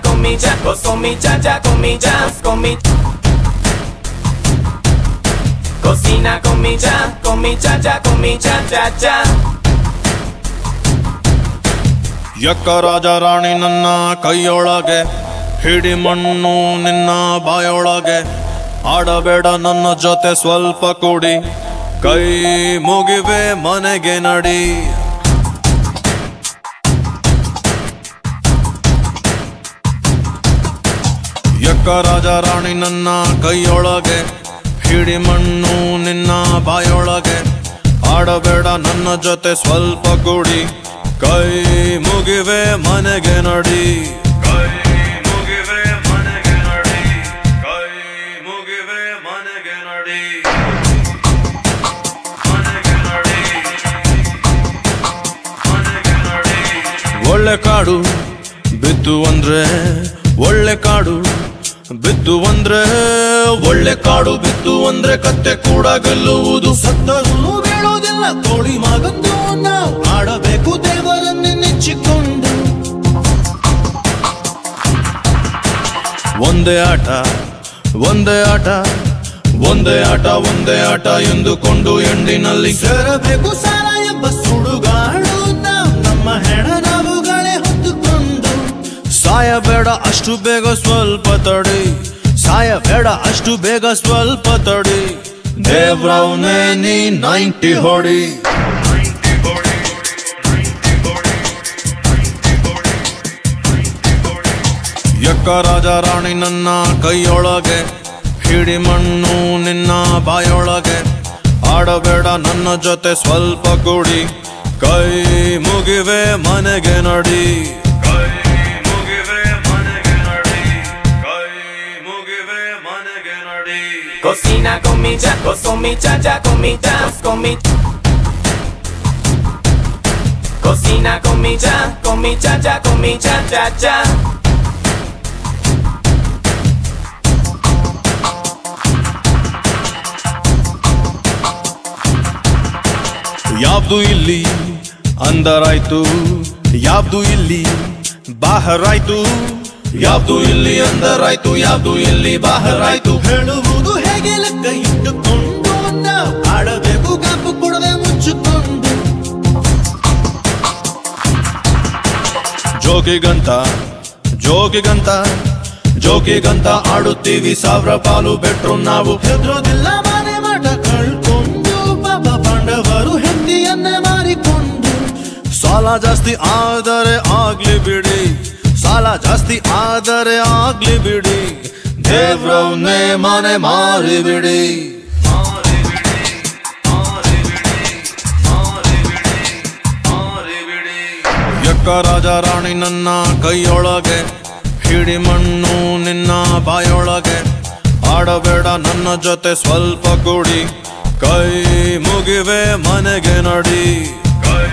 con mi cha, vos con mi cha, con mi jazz, con mi Cocina con mi cha, con mi cha, con mi cha cha. ಯಕ್ಕ Raja Rani ನನ್ನ ಕೈಯೊಳಗೆ ಹಿಡಿ ಮಣ್ಣು ನಿನ್ನ ಬಾಯೊಳಗೆ ಆಡಬೇಡ ನನ್ನ ಜೊತೆ ಸ್ವಲ್ಪ ಕೂಡಿ ಕೈ ಮುಗಿವೆ ಮನೆಗೆ ನಡಿ ಯಕ್ಕ ರಾಜ ರಾಣಿ ನನ್ನ ಕೈಯೊಳಗೆ, ಹಿಡಿ ಮಣ್ಣು ನಿನ್ನ ಬಾಯೊಳಗೆ. ಆಡಬೇಡ ನನ್ನ ಜೊತೆ ಸ್ವಲ್ಪ ಕೂಡಿ, ಕೈ ಮುಗಿವೆ ಮನೆಗೆ ನಡಿ. ಕೈ ಮುಗಿವೆ ಮನೆಗೆ ಕೈ ಮುಗಿವೆ ಮನೆಗೆ ನಡಿ ಮನೆಗೆ ನಡಿ. ಒಳ್ಳೆ ಕಾಡು ಬಿದ್ದು ಅಂದ್ರೆ ಒಳ್ಳೆ ಕಾಡು. ಬಿದ್ದು ಅಂದ್ರೆ ಒಳ್ಳೆ ಕಾಡು ಬಿದ್ದು ಅಂದ್ರೆ ಕತ್ತೆ ಕೂಡ ಗೆಲ್ಲುವುದು ಸತ್ತರೂ ಬೀಳೋದಿಲ್ಲ ತೋಳಿ ಮಗಂದು ನಾವು ಆಡಬೇಕು ದೇವರನ್ನು ನೆಚ್ಚಿಕೊಂಡು. ಒಂದೇ ಆಟ ಒಂದೇ ಆಟ ಒಂದೇ ಆಟ ಒಂದೇ ಆಟ ಎಂದುಕೊಂಡು ಎಂಡಿನಲ್ಲಿ ಸೇರಬೇಕು ಸಾಲ ಎಂಬ ಸುಡುಗಾಡು ನಾವು ನಮ್ಮ ಹೆಣ ನಾವುಗಳೇ ಹೊತ್ತುಕೊಂಡು. ಸಾಯಬೇಡ ಅಷ್ಟು ಬೇಗ ಸ್ವಲ್ಪ ತಡಿ. ಸಾಯಬೇಡ ಅಷ್ಟು ಬೇಗ ಸ್ವಲ್ಪ ತಡಿ. ದೇವ್ರವ್ನೇ ನೀ ನೈಂಟಿ ಹೊಡಿ. ಯಕ್ಕ ರಾಜ ರಾಣಿ ನನ್ನ ಕೈಯೊಳಗೆ, ಹಿಡಿ ಮಣ್ಣು ನಿನ್ನ ಬಾಯೊಳಗೆ. ಆಡಬೇಡ, ನನ್ನ ಜೊತೆ ಸ್ವಲ್ಪ ಕೂಡಿ. ಕೈ ಮುಗಿವೆ, ಮನೆಗೆ ನಡಿ. Cocina con mi cha, vos con mi cha cha, con mi jazz, con mi Cocina con mi cha, con mi cha cha, con mi cha cha cha. ಯಾವ್ದು ಇಲ್ಲಿ ಅಂದರಾಯ್ತು ಯಾವ್ದು ಇಲ್ಲಿ ಬಾಹರಾಯ್ತು ಯಾವ್ದು ಇಲ್ಲಿ ಅಂದರಾಯ್ತು ಯಾವ್ದು ಇಲ್ಲಿ ಬಾಹರಾಯ್ತು ಹೇಳುವುದು ಹೇಗೆ ಲೆಕ್ಕ ಇಟ್ಟುಕೊಂಡು ಆಡಬೇಕು ಜೋಗಿಗಂತ ಜೋಗಿಗಂತ ಜೋಗಿಗಂತ ಆಡುತ್ತೀವಿ ಸಾವಿರ ಪಾಲು ಬೆಟ್ರು ನಾವು. ಹೆದ್ರೋದಿಲ್ಲ ಮನೆ ಮಾಡ ಕಳ್ಕೊಂಡು, ಪಾಪ ಪಾಂಡವರು ಹೆಂಡತಿಯನ್ನೇ ಮಾರಿಕೊಂಡು. ಸಾಲ ಜಾಸ್ತಿ ಆದರೆ ಆಗ್ಲಿ ಬಿಡಿ, ಸಾಲ ಜಾಸ್ತಿ ಆದರೆ ಆಗ್ಲಿ ಬಿಡಿ. ದೇವ್ರವ್ನೇ ಮನೆ ಮಾರಿಬಿಡಿ ಯಕ್ಕ ರಾಜ ರಾಣಿ ನನ್ನ ಕೈಯೊಳಗೆ, ಹಿಡಿ ಮಣ್ಣು ನಿನ್ನ ಬಾಯೊಳಗೆ. ಆಡಬೇಡ ನನ್ನ ಜೊತೆ ಸ್ವಲ್ಪ ಕೂಡಿ, ಕೈ ಮುಗಿವೆ ಮನೆಗೆ ನಡಿ. ಕೈ